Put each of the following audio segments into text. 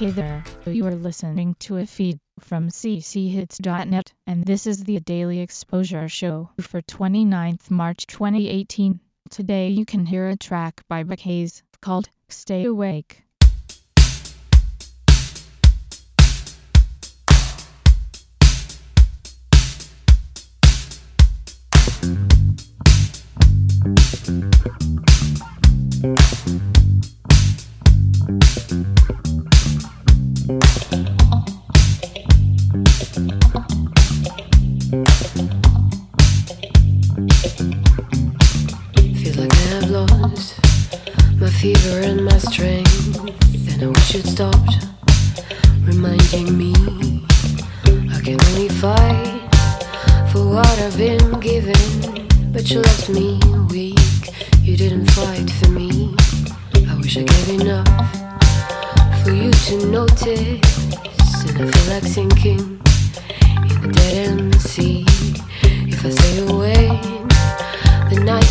Hey there, you are listening to a feed from cchits.net, and this is the Daily Exposure Show for 29th March 2018. Today you can hear a track by Buck Hayes called Stay Awake. I've lost my fever and my strength. And I wish it stopped reminding me I can only fight for what I've been given. But you left me weak, you didn't fight for me. I wish I gave enough for you to notice. And I feel like sinking in a dead end sea. If I stay away, the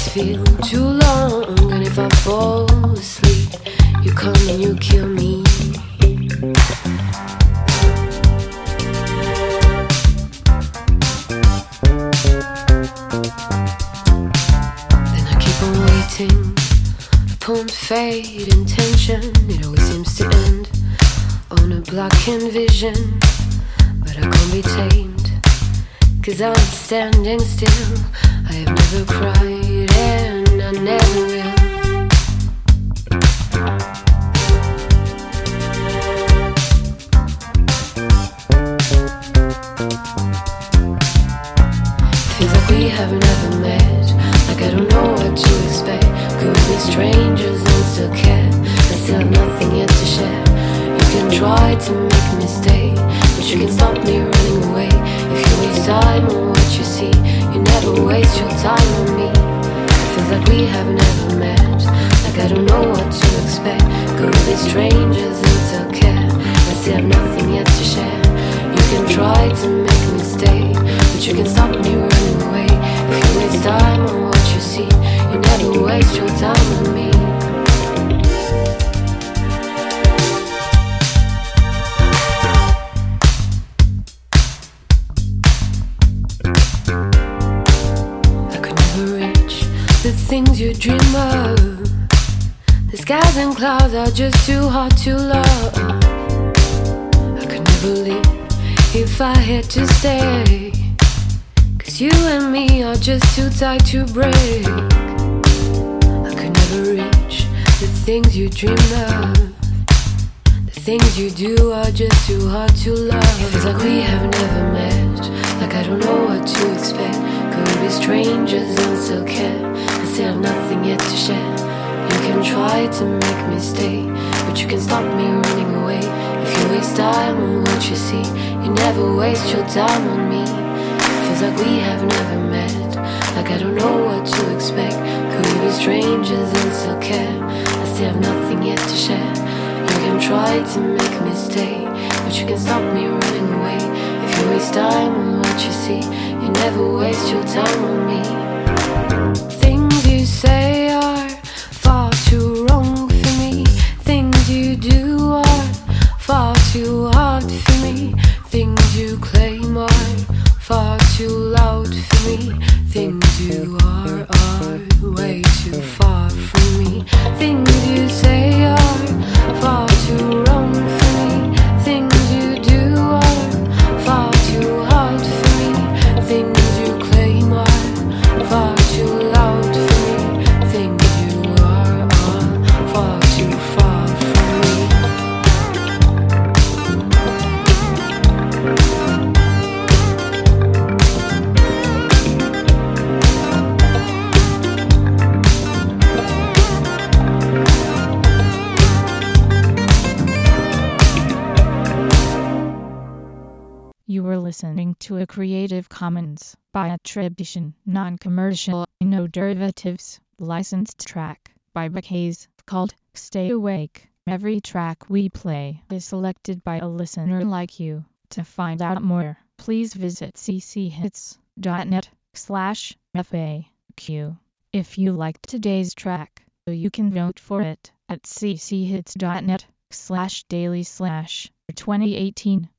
feel too long, and if I fall asleep, you come and you kill me. Then I keep on waiting upon fate intention. It always seems to end on a blackened vision, but I can't be tamed. Cause I'm standing still. I have never cried and I never will. Feels like we have never met. Like I don't know what to expect. Could be strangers and still care? I still have nothing yet to share. You can try to make me stay, but you can stop me running away. If you waste time on what you see, you never waste your time on me. Feels like we have never met. Like I don't know what to expect. Could be strangers still care? I still have nothing yet to share. You can try to make the things you dream of. The skies and clouds are just too hard to love. I could never leave if I had to stay. Cause you and me are just too tight to break. I could never reach the things you dream of. The things you do are just too hard to love. It feels like we have never met. Like I don't know what to expect. Could be strangers still care? I still have nothing yet to share. You can try to make me stay, but you can stop me running away. If you waste time on what you see, you never waste your time on me. Feels like we have never met. Like I don't know what to expect. Could we be strangers and still care? I still have nothing yet to share. You can try to make me stay, but you can stop me running away. If you waste time on what you see, you never waste your time on me. Say are far too wrong for me. Things you do are far too hard for me. Things you claim are far too loud for me. Things you are are way too listening to a Creative Commons by attribution, non-commercial, no derivatives, licensed track by Hayes called Stay Awake. Every track we play is selected by a listener like you. To find out more, please visit cchits.net slash FAQ. If you liked today's track, you can vote for it at cchits.net slash daily slash 2018